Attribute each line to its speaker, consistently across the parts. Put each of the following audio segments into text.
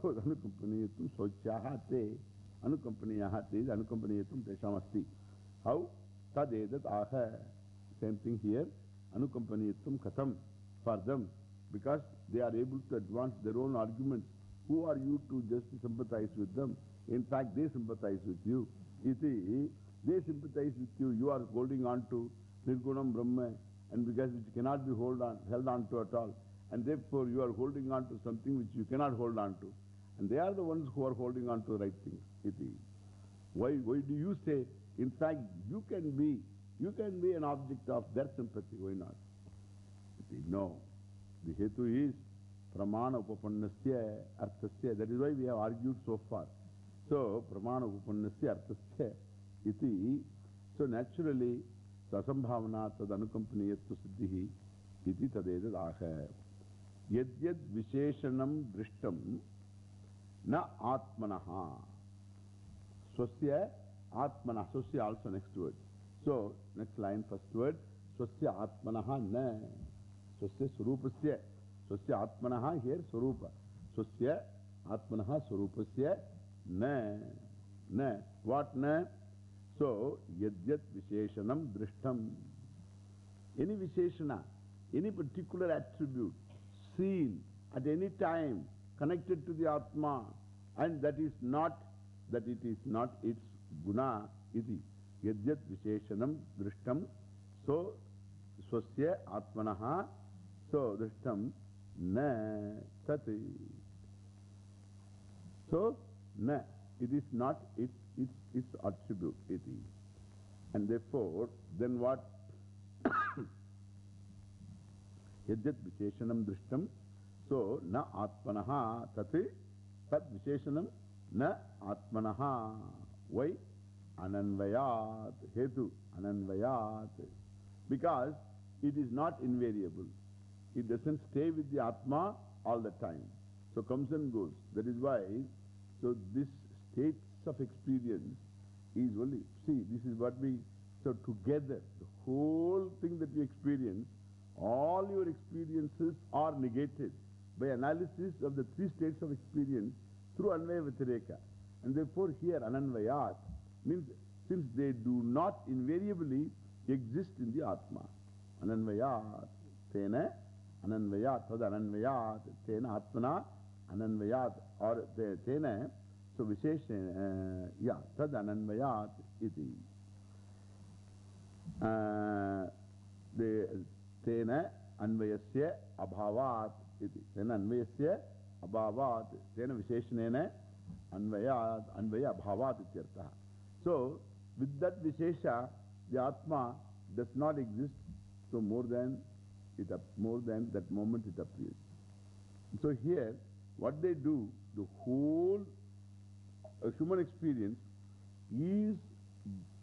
Speaker 1: therefore, anukampaniyatum sochaha te. Is anukampaniyatum teshamasti. How? Tadedat aha. Same thing here. Anukampaniyatum katham for them. Because they are able to advance their own arguments. Who are you to just sympathize with them? In fact, they sympathize with you. Iti, they sympathize with you. You are holding on to Nirgunam Brahma, and because which cannot be hold on, held on to at all. And therefore, you are holding on to something which you cannot hold on to. And they are the ones who are holding on to the right things. Iti. Why, why do you say, in fact, you can be, you can be an object of their sympathy? Why not? Iti. No. The hetu is pramana upapannasya arthasya. That is why we have argued so far. So, pramana upapannasya arthasya iti. So, naturally, sasambhavana tad anukampaniyattu siddhihi iti tadedad aha. Yadyad visheshanam drishtam na atmanaha. Swasya atmana. Swasya also next word. So, next line, first word. Swasya atmanaha na. Swasya surupasya. Swasya atmanaha here surupa. Swasya atmanaha surupasya na. Na. What na? So, yadyat visheshanam drishtam. Any visheshana, any particular attribute seen at any time connected to the Atma and that is not, that it is not its guna iti. Yadyat visheshanam drishtam. So, swasya atmanaha. So, drishtam na tati. So, na. It is not its, its, its attribute iti. And therefore, then what? Yadyat visheshanam drishtam. So, na atmanaha tati. Tat visheshanam na atmanaha. Why? Ananvayat. Hetu. Ananvayat. Because it is not invariable. It doesn't stay with the Atma all the time. So comes and goes. That is why, so this states of experience is only, see, this is what we, so together, the whole thing that you experience, all your experiences are negated by analysis of the three states of experience through Anvaya Vyatireka. And therefore here Ananvayat means since they do not invariably exist in the Atma. Ananvayat. Tena Ananvayat. Tad Ananvayat. Tena Atmana Ananvayat. Or Tena. So Vishesha. Uh, yeah. Tad Ananvayat. Iti. Uh, tena With that Vishesha, the Atma does not exist, so more than, it, more than that moment it appears. So here, what they do, the whole uh, human experience is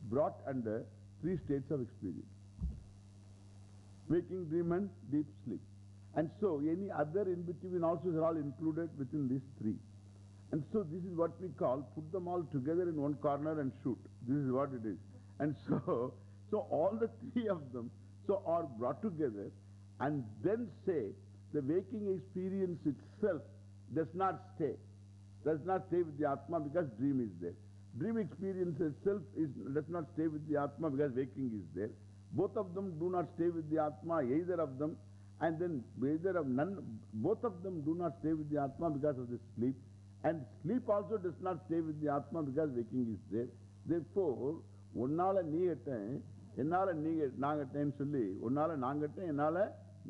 Speaker 1: brought under three states of experience. Waking, dream and deep sleep. And so any other in between also are all included within these three. And so this is what we call, put them all together in one corner and shoot. This is what it is. And so, so all the three of them so are brought together and then say the waking experience itself does not stay. Does not stay with the Atma because dream is there. Dream experience itself is, does not stay with the Atma because waking is there. Both of them do not stay with the Atma, either of them. And then either of none, both of them do not stay with the Atma because of the sleep. And sleep also does not stay with the Atma because waking is there. Therefore, உன்னால நீ கட்டேன் என்னால நீ நாங்கட்டேன்னு சொல்லி உன்னால நான் கட்டேன் என்னால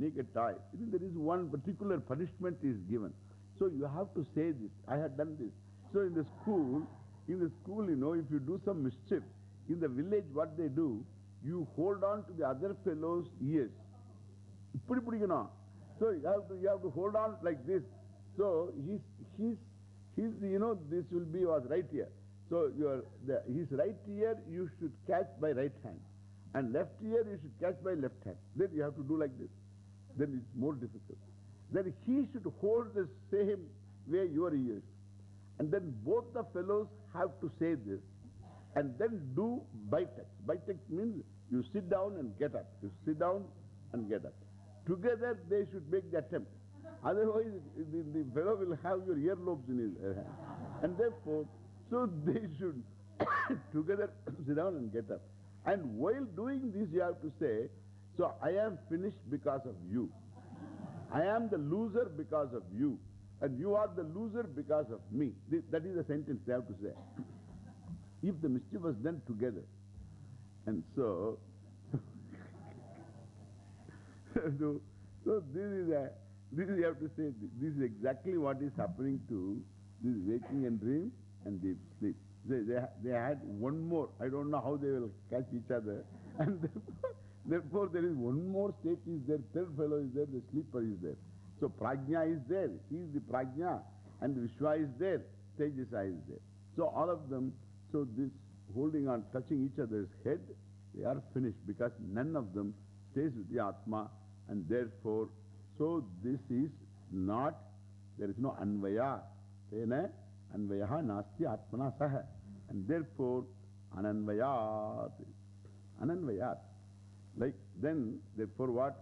Speaker 1: நீ கட்டாய் there is one particular punishment is given so you have to say this I had done this so in the school in the school you know if you do some mischief in the village what they do you hold on to the other fellow's ears இப்படி பிடிக்கணும் so you have to you have to hold on like this so he's he's he's you know this will be was right here so your the, his right ear you should catch by right hand and left ear you should catch by left hand then you have to do like this then it's more difficult then he should hold the same way your ears and then both the fellows have to say this and then do bitex bitex means you sit down and get up you sit down and get up together they should make the attempt Otherwise, the, the fellow will have your earlobes in his uh, hand. And therefore, so they should together sit down and get up. And while doing this, you have to say, So I am finished because of you. I am the loser because of you. And you are the loser because of me. Th that is the sentence they have to say. If the mischief was done together. And so, so, so this is a, this is, you have to say, this is exactly what is happening to this waking and dream and deep sleep. They, they, they had one more. I don't know how they will catch each other. And therefore, therefore, there is one more state is there, third fellow is there, the sleeper is there. So Prajna is there. He is the Prajna. And Vishwa is there. Taijasa is there. So all of them, so this holding on, touching each other's head, they are finished because none of them stays with the Atma. And therefore, so this is not, there is no Anvaya. Tena Anvayaha nasti Atmana saha. And therefore, Ananvayat. Ananvayat. Like then, therefore what?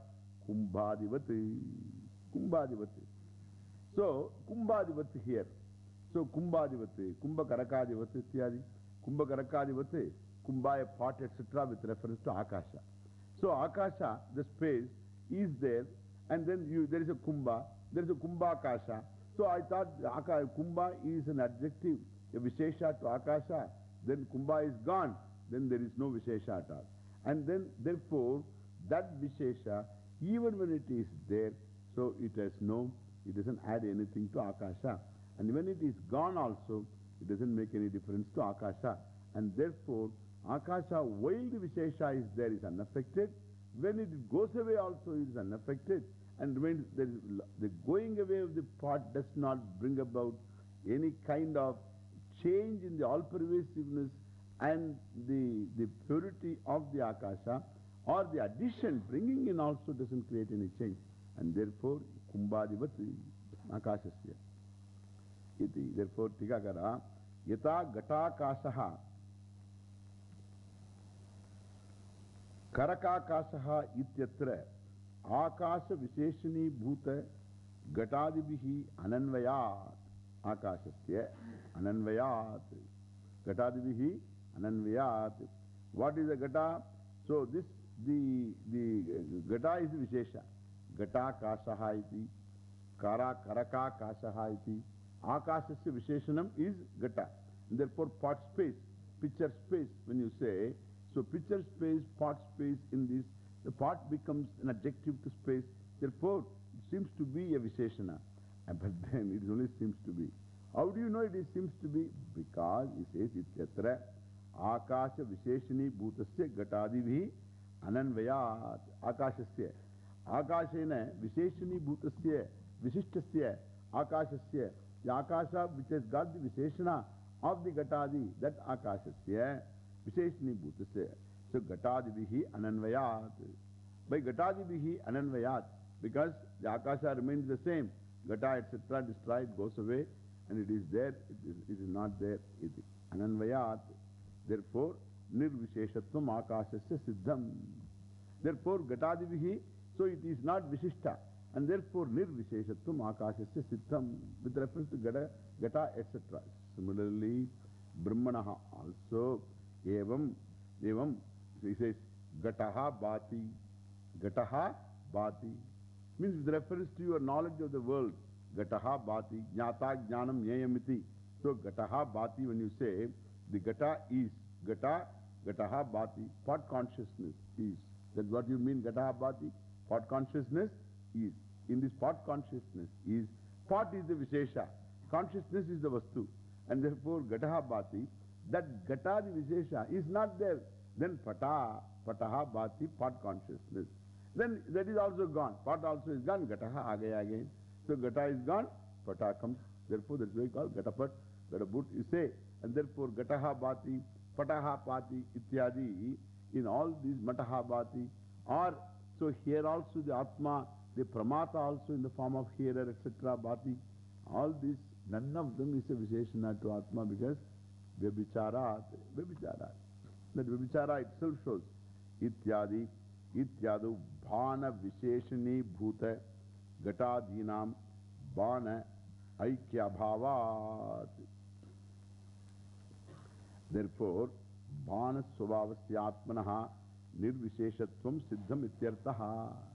Speaker 1: Kumbhadivati. Kumbhadivati. So, Kumbhadivati here. So, Kumbhadivati, Kumbha Karakadivati ityadi. Kumbha Karakadivati, Kumbha pot, etc. with reference to Akasha. So, Akasha, the space, is there, and then you, there is a Kumbha, there is a Kumbha Akasha. So, I thought Aka, Kumbha is an adjective, a Vishesha to Akasha. Then Kumbha is gone, then there is no Vishesha at all. And then, therefore, that Vishesha, even when it is there, so it has no, it doesn't add anything to Akasha. And when it is gone also, it doesn't make any difference to Akasha. And therefore, Akasha, while the Vishesha is there, is unaffected. When it goes away also, it is unaffected. And when the, going away of the pot does not bring about any kind of change in the all-pervasiveness and the, the purity of the Akasha, or the addition, bringing in also doesn't create any change. And therefore, Kumbhadivati Akashasya. इति। Therefore ठीका करा यता इत्यत्र आकाश विशेषनी भूत गटादि भी अनन्वयात। आकाशस्य अनन्वयात। गटादि भी अनन्वयात। What is a gata so, this, the the gata is विशेषा। गटा काशा इति, कारा इति। Akashasya Visheshanam is Gata. Therefore, pot space, picture space, when you say, so picture space, pot space in this, the pot becomes an adjective to space. Therefore, it seems to be a Visheshana. But then it only seems to be. How do you know it is seems to be? Because he says, Ityatra Akasha Visheshani Bhutasya Gatadivi Ananvayat Akashasya. Akashena Visheshani Bhutasya Vishishtasya Akashasya. The Akasha which has got the Visheshana of the Gatadi, that Akashasya, Visheshani Bhutasya. So Gatadivihi Ananvayat. By Gatadivihi Ananvayat, because the Akasha remains the same. Gata, etc., destroyed, goes away, and it is there, it is, it is not there. Iti. Ananvayat. Therefore, Nirvisheshatvam Akashasya Siddham. Therefore, Gatadivihi, so it is not Vishishta. And therefore, Nirvisheshatvam Akashasya Siddham with reference to Gata, Gata etc. Similarly, Brahmanaha also, Evam, Evam, so he says, Gataha Bhati, Gataha Bhati. Means with reference to your knowledge of the world, Gataha Bhati, Jnata Jnanam Nyayamiti. So Gataha Bhati, when you say, the Gata is, Gata, Gataha Bhati, pot consciousness is. That's what you mean, Gataha Bhati. Pot consciousness is. In this part consciousness is, part is the Vishesha, consciousness is the Vastu. And therefore, Gataha Bhati, that Gata, the Vishesha, is not there. Then Pata, Pataha Bhati, part consciousness. Then that is also gone. Part also is gone. Gataha agaya again. So Gata is gone. Pata comes. Therefore, that's why we call Gatapat. Gataput you say. And therefore, Gataha Bhati, Pataha Pati, Ityadi, in all these Mataha Bhati, or so here also the Atma, the Pramata also in the form of hearer, etc. Bhati, all these, none of them is a Visheshana to Atma because Vyabicharat, Vyabicharat. That Vyabichara itself shows. Ityadi, Ityadu, Bhana Visheshani Bhuta, Gatadhinam, Bana Aikya Bhavat. Therefore, Bana Swabhavasya Atmanaha Nirvisheshatvam Siddham Ityartaha.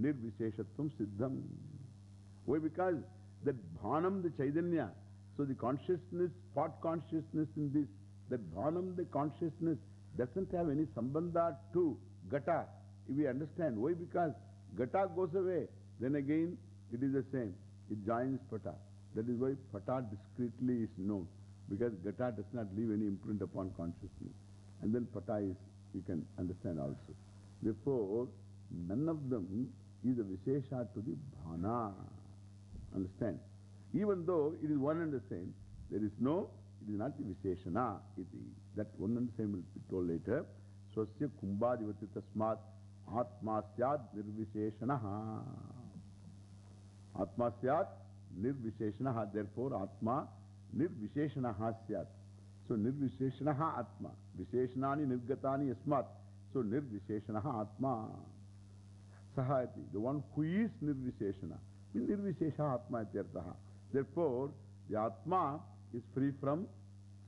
Speaker 1: Nirvisheshatvam Siddham. Why? Because that Bhanam, the Chaitanya, so the consciousness, part consciousness in this, that Bhanam, the consciousness, doesn't have any sambandha to Gata. If we understand. Why? Because Gata goes away. Then again, it is the same. It joins Pata. That is why Pata discreetly is known. Because Gata does not leave any imprint upon consciousness. And then Pata is, you can understand also. Therefore, none of them is a Vishesha to the Bhana. Understand? Even though it is one and the same, there is no, it is not the Visheshana. Iti. That one and the same will be told later. Swasya kumbadivati tasmat atma syad nirvisheshanaha. Atma syad nirvisheshanaha. Therefore, atma nirvisheshanaha syad. So, nirvisheshanaha atma. Visheshanani nirgatani asmat. So, nirvisheshanaha atma. Sahati. The one who is nirvisheshana. Nirvishesha atma ityartaha. Therefore, the atma is free from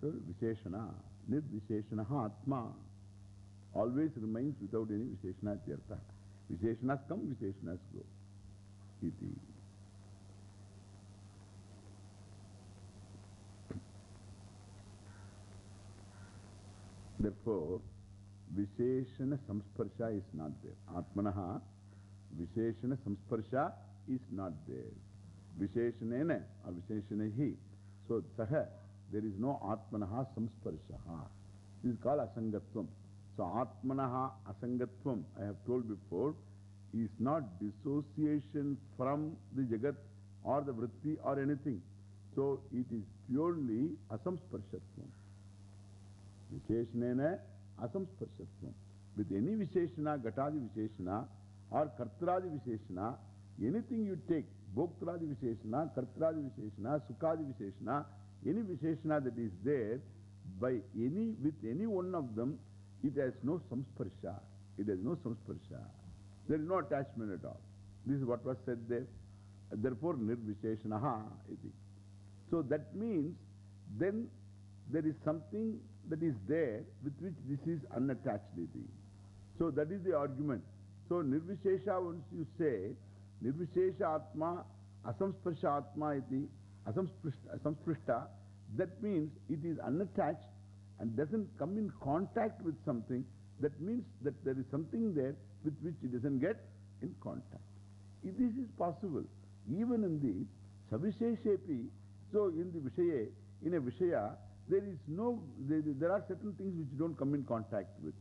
Speaker 1: so, visheshana. Nirvisheshanaha atma. Always remains without any visheshana ityartaha. Visheshanas come, visheshanas go. Iti. Therefore, विशेषण संस्पर्श is not there आत्मन विशेषण संस्पर्श इस not there विशेषण अविशेषण ही. सो सह there is no Atman संस्पर्श. Is call असंगत्व so आत्मन असंगत्व I have told before is not dissociation from the जगत और the वृत्ति or anything so it is purely असंस्पर्शत्व विशेषण Asamsparshatvam. With any Visheshana, Gatadi Visheshana or Kartradi Visheshana, anything you take, Bhoktradi Visheshana, Kartradi Visheshana, Sukhadi Visheshana, any Visheshana that is there, by any, with any one of them, it has no samsparsha. It has no samsparsha. There is no attachment at all. This is what was said there. Therefore, nirvisheshanaha iti. So that means then there is something that is there with which this is unattached. So that is the argument. So nirvishesha, once you say, nirvishesha atma, asamsparsha atma iti, asamsprishta, that means it is unattached and doesn't come in contact with something. That means that there is something there with which it doesn't get in contact. If this is possible, even in the Savisheshepi, so in the Vishaye, in a Vishaya, there is no, there, there are certain things which don't come in contact with.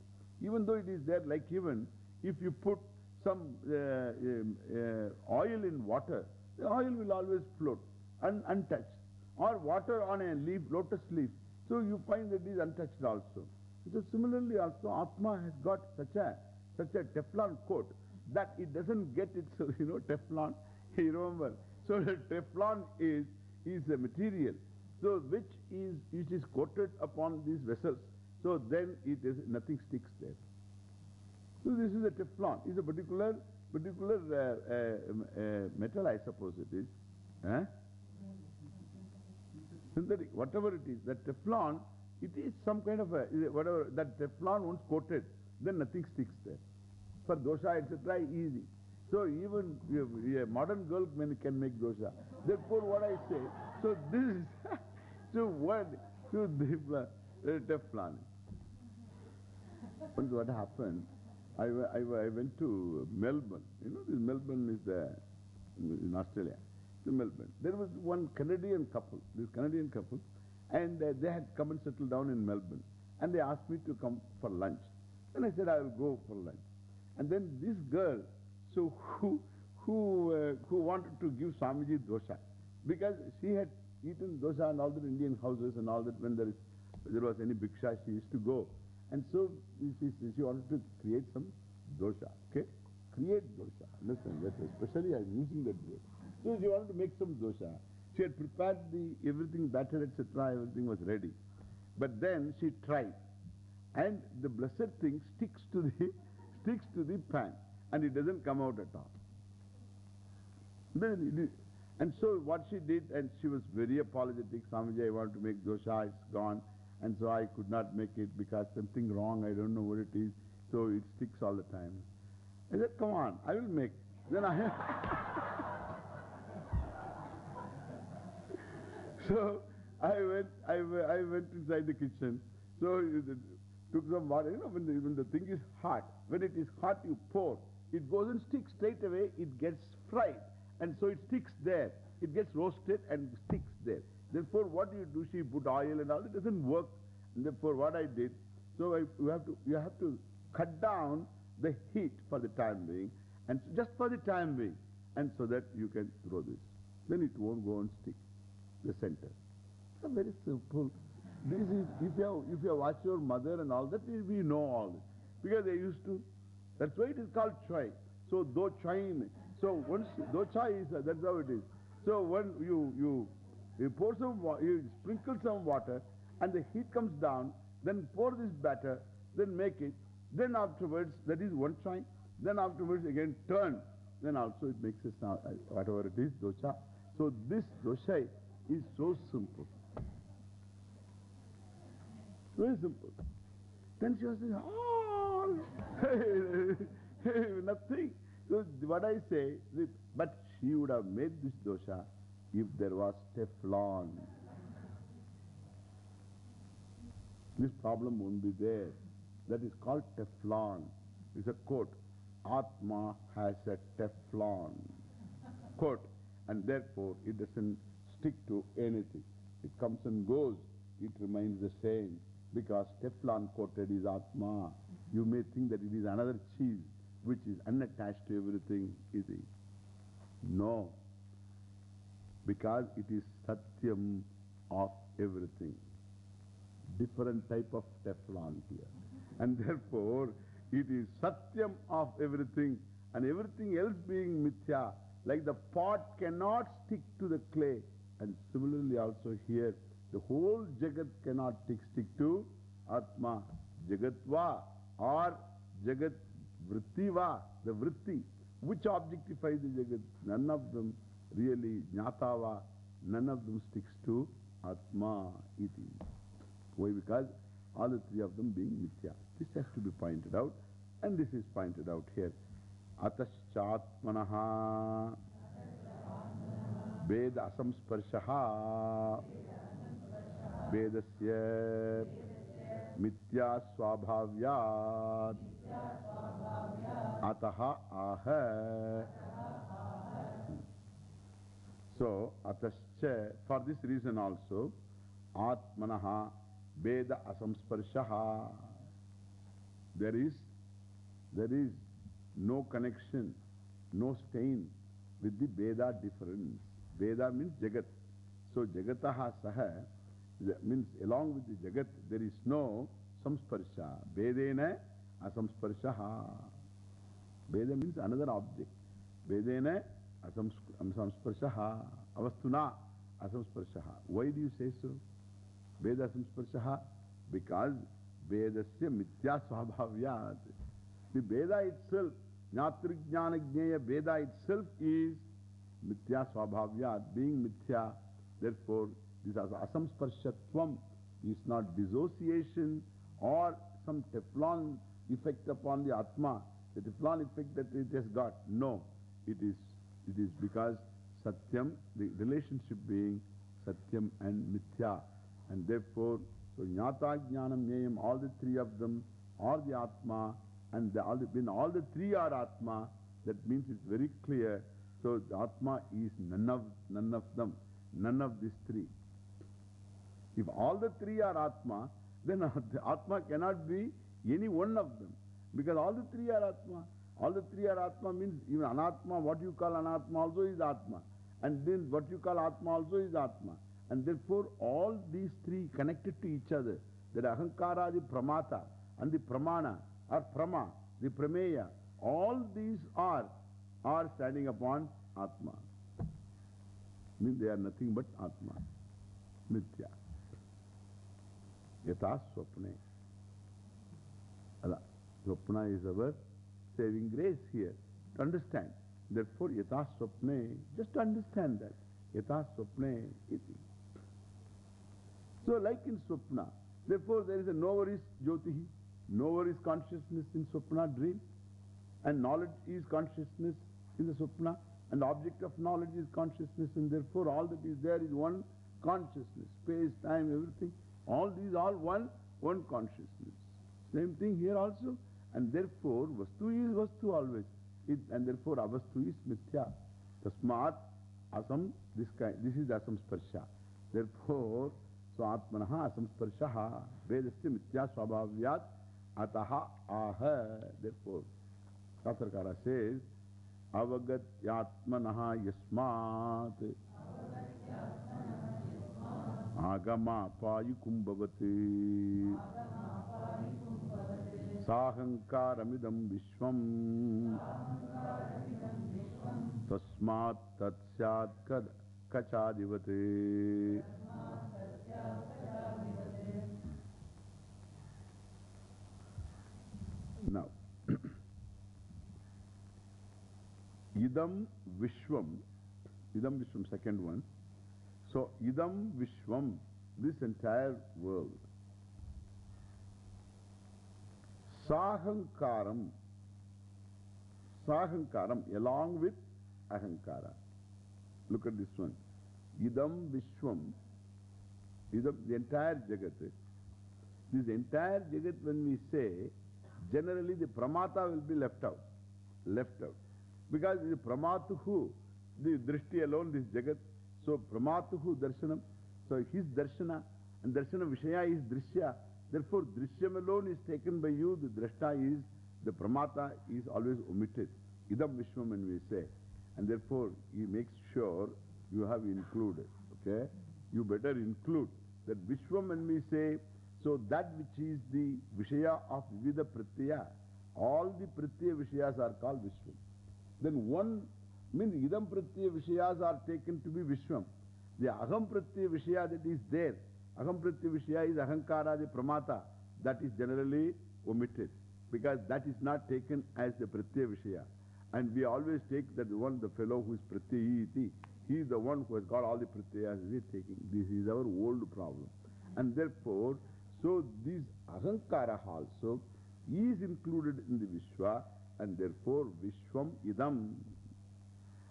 Speaker 1: Even though it is there, like even if you put some uh, um, uh, oil in water, the oil will always float un untouched. Or water on a leaf, lotus leaf. So you find that it is untouched also. So similarly also Atma has got such a, such a Teflon coat that it doesn't get its, you know, Teflon. You remember? So the Teflon is, is a material. So which is, which is coated upon these vessels. So then it is, nothing sticks there. So this is a Teflon. It's a particular, particular uh, uh, uh, metal, I suppose it is. Synthetic, whatever it is, that Teflon, it is some kind of a, whatever, that Teflon once coated, then nothing sticks there. For dosha, etc., easy. So even a modern girl can make dosha. Therefore, what I say, so this so what, so the uh, Teflon. Once what happened, I, I, I went to Melbourne. You know, this Melbourne is there in Australia to Melbourne. There was one Canadian couple, this Canadian couple, and uh, they had come and settled down in Melbourne. And they asked me to come for lunch. And I said, I will go for lunch. And then this girl, so who, who, uh, who wanted to give Swamiji dosa, because she had eaten dosa in all the Indian houses and all that when there, is, there was any bhiksha, she used to go. And so she, she wanted to create some dosha, okay? Create dosha. Listen, that especially I'm using that word. So she wanted to make some dosha. She had prepared the everything, batter, etc., everything was ready. But then she tried. And the blessed thing sticks to the, sticks to the pan. And it doesn't come out at all. Then it And so what she did, and she was very apologetic, Swamiji, I want to make dosha, it's gone. And so I could not make it because something wrong, I don't know what it is. So it sticks all the time. I said, come on, I will make. Then I. so I went, I, I went inside the kitchen. So it took some water. You know, when the, when the thing is hot, when it is hot, you pour. It goes and sticks straight away, it gets fried. And so it sticks there. It gets roasted and sticks there. Therefore, what do you do? She put oil and all. It doesn't work. And therefore, what I did, so I, you, have to, you have to cut down the heat for the time being. And just for the time being. And so that you can throw this. Then it won't go and stick the center. So very simple. This is, if you, have, if you watched your mother and all that, we know all this. Because they used to, that's why it is called chai. So, do chai. So, once, do chai is, uh, that's how it is. So, when you, you, you pour some, you sprinkle some water and the heat comes down, then pour this batter, then make it. Then afterwards, that is one chai. Then afterwards, again turn. Then also it makes a sound, uh, whatever it is, dosa. So, this dosha is so simple. Very simple. Then she was saying, oh, nothing. So what I say, that, but she would have made this dosha if there was Teflon. This problem won't be there. That is called Teflon. It's a quote. Atma has a Teflon. Quote. And therefore it doesn't stick to anything. It comes and goes. It remains the same. Because Teflon coated is Atma. You may think that it is another cheese which is unattached to everything. Is it? No. Because it is Satyam of everything. Different type of Teflon here. And therefore, it is Satyam of everything and everything else being Mithya. Like the pot cannot stick to the clay. And similarly also here, the whole Jagat cannot stick to Atma. Jagatva or Jagat Vrittiva, the Vritti. Which objectifies the Jagat? None of them really, Jnatava, none of them sticks to Atma iti. Why? Because all the three of them being Mithya. This has to be pointed out, and this is pointed out here. Ataschatmanaha Veda Ataha aha So, atascha, for this reason also, Atmanaha Veda asamsparshaha. There is, there is no connection, no stain with the Veda difference. Veda means Jagat. So, Jagataha saha means along with the Jagat, there is no samsparsha. Vedena asamsparshaha. Veda means another object. Vedena asamsparshaha. Avastuna asamsparshaha. Why do you say so? Veda samsparshaha? Because Vedasya mithya swabhavyat. The Veda itself, Jnatrijnana Jnaya Veda itself is mithya swabhavyat, being mithya. Therefore, this asamsparshatvam is not dissociation or some Teflon effect upon the Atma, the Teflon effect that it has got. No, it is, it is because Satyam, the relationship being Satyam and Mithya. And therefore, so Jnata, Jnanam, Nyayam, all the three of them are the Atma. And the, all the, when all the three are Atma, that means it's very clear. So the Atma is none of, none of them, none of these three. If all the three are Atma, then the Atma cannot be any one of them. Because all the three are Atma. All the three are Atma means even Anatma, what you call Anatma also is Atma. And then what you call Atma also is Atma. And therefore all these three connected to each other, that Ahankara, the Pramata, and the Pramana, or Prama, the Prameya, all these are, are standing upon Atma. Means they are nothing but Atma. Mithya. Yata Swapne. Ala. Swapna is our saving grace here. To understand. Therefore, yata swapne, just to understand that. Yata swapne iti. So, like in swapna, therefore there is a knower is jyotihi, knower is consciousness in swapna dream, and knowledge is consciousness in the swapna, and object of knowledge is consciousness, and therefore all that is there is one consciousness, space, time, everything. All these are one, one consciousness. Same thing here also. And therefore, Vastu is Vastu always. It, and therefore, Avastu is Mithya. Tasmat, Asam, this, kind, this is Asam Sparsha. Therefore, so Atmanaha Asam Sparshaha, Vedasti Mithya Swabhavyat, Ataha Aha. Therefore, Shastakara says, Avagat Yatmanaha Yasmat. Agama Payukumbhavati. Kachadivate. Now, Idam Vishwam, Idam Vishwam, second one. So, Idam Vishwam, this entire world. Sahankaram, Sahankaram, along with Ahankara. Look at this one. Idam Vishwam, Idam, the entire Jagat. This entire Jagat, when we say, generally the Pramata will be left out. Left out. Because the Pramatuhu, the Drishti alone, this Jagat. So Pramatuhu Darshanam. So his Darshana and Darshana Vishaya is Drishya. Therefore, Drishyam alone is taken by you. The Drashta is, the Pramata is always omitted. Idam Vishwam when we say. And therefore, he makes sure you have included. Okay? You better include that Vishwam when we say, so that which is the Vishaya of Vivida Pratyaya, all the Pratyaya Vishayas are called Vishwam. Then one means Idam Pratyaya Vishayas are taken to be Vishwam. The Aham Pratyaya Vishaya that is there, Aham is the Pramata, that is generally omitted because that is not taken as the Pratyaya Vishaya. And we always take that one, the fellow who is Pratyayiti, he is the one who has got all the Pratyayas, he is taking. This is our old problem. And therefore, so this Ahankara also is included in the Vishwa and therefore Vishwam Idam.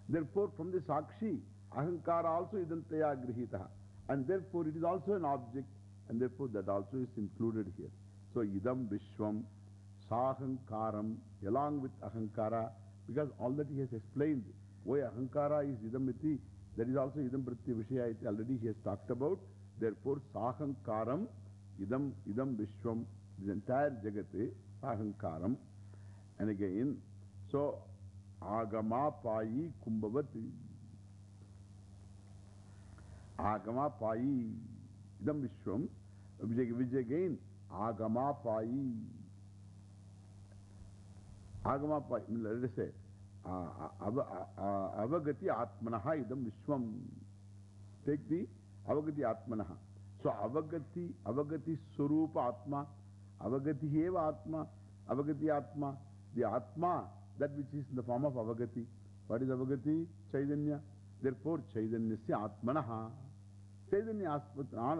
Speaker 1: Therefore, from the Sakshi, Ahankara also Idantaya Grihitaha. And therefore, it is also an object, and therefore, that also is included here. So, Idam Vishwam, Sahankaram, along with Ahankara, because all that he has explained, why Ahankara is Idamiti, that is also Idam Vishaya, already he has talked about. Therefore, Sahankaram, Idam, Idam Vishwam, this entire Jagate, Sahankaram. And again, so, Agama Payi Kumbhavati. Agama Payi, Idam Vishwam, which again, Agama Payi. Agama Payi, let us say, Avagati Atmanaha Idam Vishwam. Take the Avagati Atmanaha. So, Avagati, Avagati Surupa Atma, Avagati Eva Atma, Avagati Atma. The Atma, that which is in the form of Avagati. What is Avagati? Chaitanya. Therefore, Chaitanya se Atmanaha. Chaitanya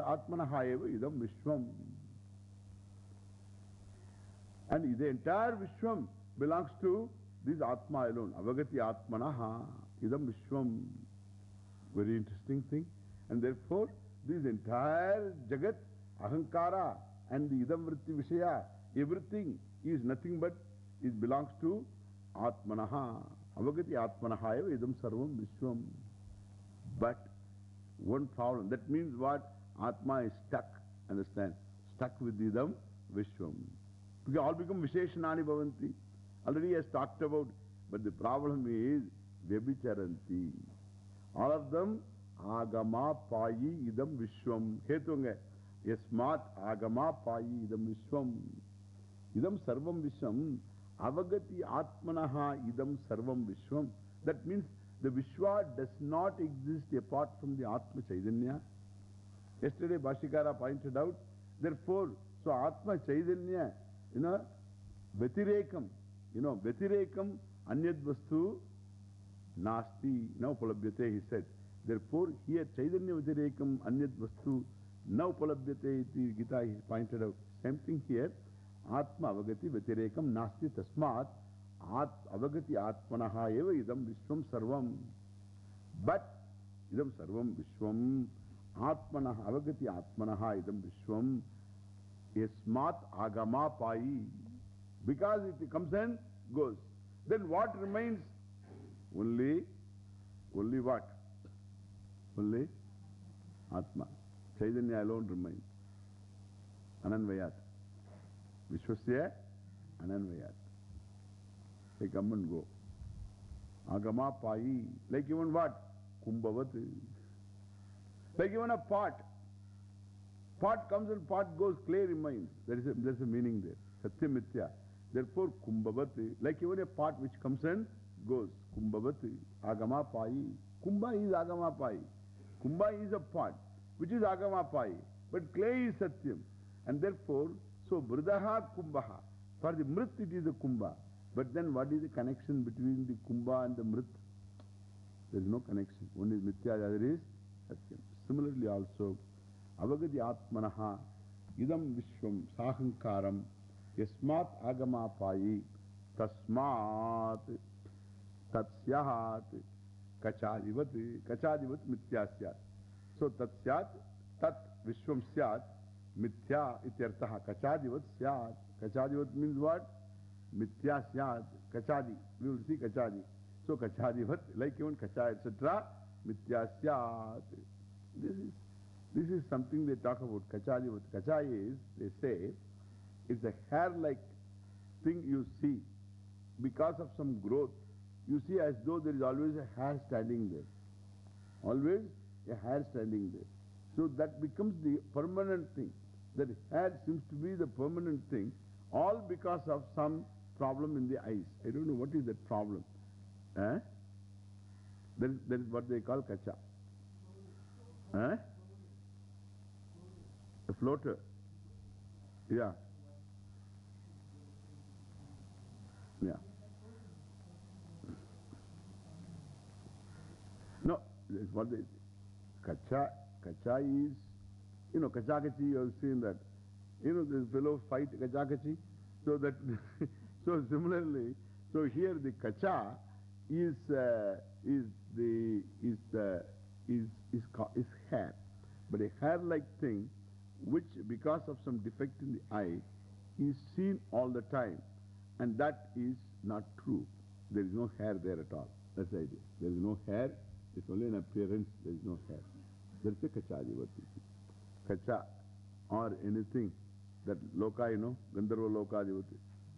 Speaker 1: Atmanaha eva idam Vishwam. And the entire Vishwam belongs to this Atma alone. Avagati Atmanaha idam Vishwam. Very interesting thing. And therefore, this entire Jagat, Ahankara, and the Idam Vritti Vishaya, everything is nothing but it belongs to Atmanaha. Avagati Atmanaha eva idam sarvam Vishwam. But one problem, that means what? Atma is stuck, understand? Stuck with Idam Vishwam. Because all become Visheshanani Bhavanti. Already has talked about, but the problem is Vyabhicharanti. All of them Agama Payi Idam Vishwam. Hetunga. Yasmat Agama Payi Idam Vishwam. Idam Sarvam Vishwam. Avagati Atmanaha Idam Sarvam Vishwam. That means the Vishwa does not exist apart from the Atma Chaitanya. Yesterday Bhashikara pointed out. Therefore, so Atma Chaitanya, you know, Vatirekam, you know, Vatirekam Anyad Vastu Nasti now palabhyate, he said. Therefore, here Chaitanya Vatirekam Anyat Vastu now palabhyate iti Gita he pointed out. Same thing here. Atma avagati vatirekam nasti tasmat at idam vishwam yasmat agama pai. Because it comes and goes. Then what remains? Only, only what? Only Atma. Chaitanya alone remains. Ananvayat. Vishwasya Ananvayat. They come and go. Agama Pai. Like even what? Kumbhavat. Like even a pot. Pot comes and pot goes, clay remains. There is a, there is a meaning there. Satya Mithya. Therefore, Kumbhavat. Like even a pot which comes and goes. Kumbhavat. Agama Pai. Kumbha is Agama Pai. Kumbha is a pot, which is Agama Pai. But clay is Satyam. And therefore, so Vridaha Kumbhaha. For the Mrit it is a Kumbha. But then what is the connection between the Kumbha and the Mrit? There is no connection. One is Mithya, the other is Satyam. Similarly also, Avagati Atmanaha Idam Vishwam Sahankaram Yasmat Agama Pai Tasmat Tatsyahat Kachadivat Kachadivat Mityasyat. So Tatsyat Tat Vishwam Syat Mithya ityartaha Kachadivat Syat. Kachadivat means what? Mithya Syat. Kachadi. We will see Kachadi. So Kachadivat, like even Kacha, etc. Mithya Syat. This is, this is something they talk about. Kachadivat. Kacha is, they say, it's a hair-like thing you see. Because of some growth, you see as though there is always a hair standing there. Always a hair standing there. So that becomes the permanent thing. That hair seems to be the permanent thing, all because of some problem in the eyes. I don't know what is that problem. Eh? That is, that is what they call kacha. Eh? A floater. Yeah. Yeah. No, it's what they, kacha, kacha is, you know, kachakachi, you have seen that. You know, this fellow fight kachakachi. So that, so similarly, so here the kacha is, uh, is the, is the, is, is, is hair. But a hair-like thing, which because of some defect in the eye, is seen all the time. And that is not true. There is no hair there at all. That's the idea. There is no hair. It's only an appearance. There is no hair. That's a kachadivati. Kacha or anything that loka, you know, Gandharva. Kacha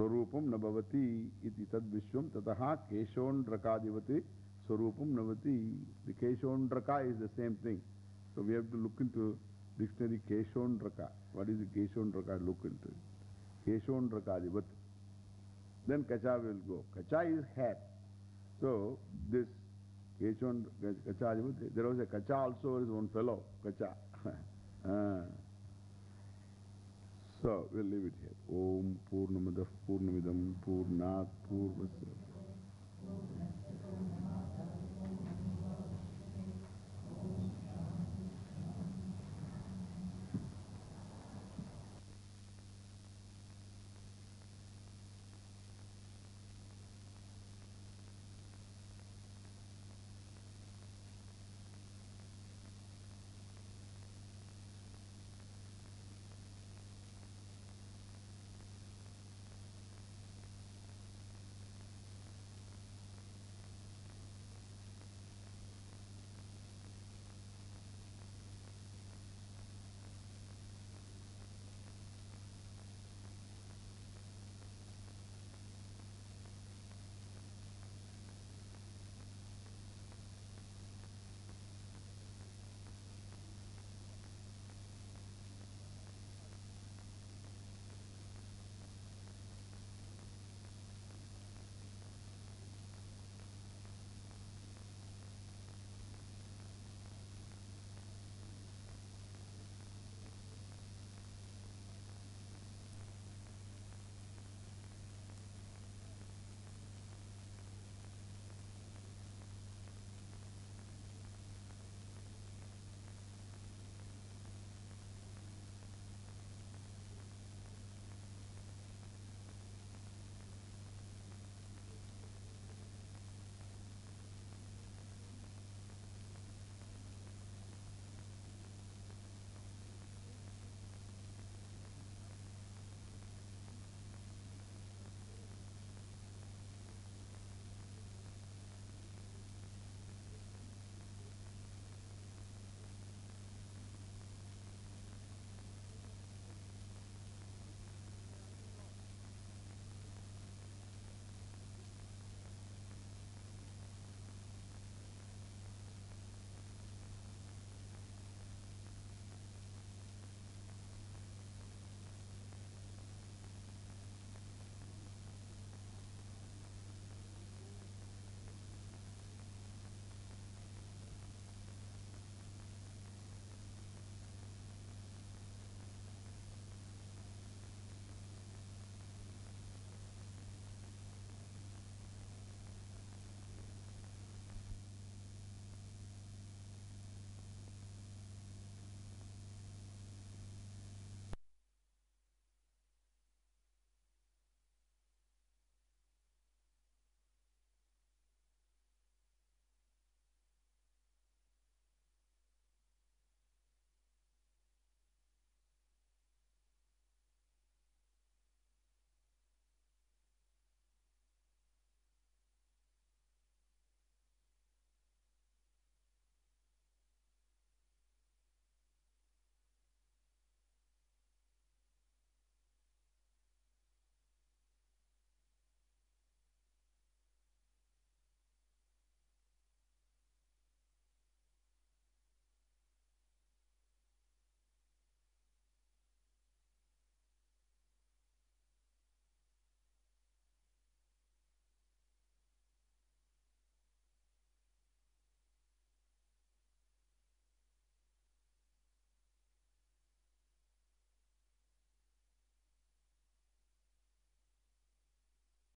Speaker 1: Swarupam Nabhavati iti tad vishwam tataha Keshondrakadivati Swarupam Navati. The Keshondraka is the same thing. So we have to look into dictionary Keshondraka. What is the Keshondraka? Look into. Keshondrakadivat. Then Kacha will go. Kacha is hair. So this Keshon, Kacha, there was a Kacha also is one fellow, Kacha. ah. So we'll leave it here. Om Purnamada Purnamidam Purnat Purnasya.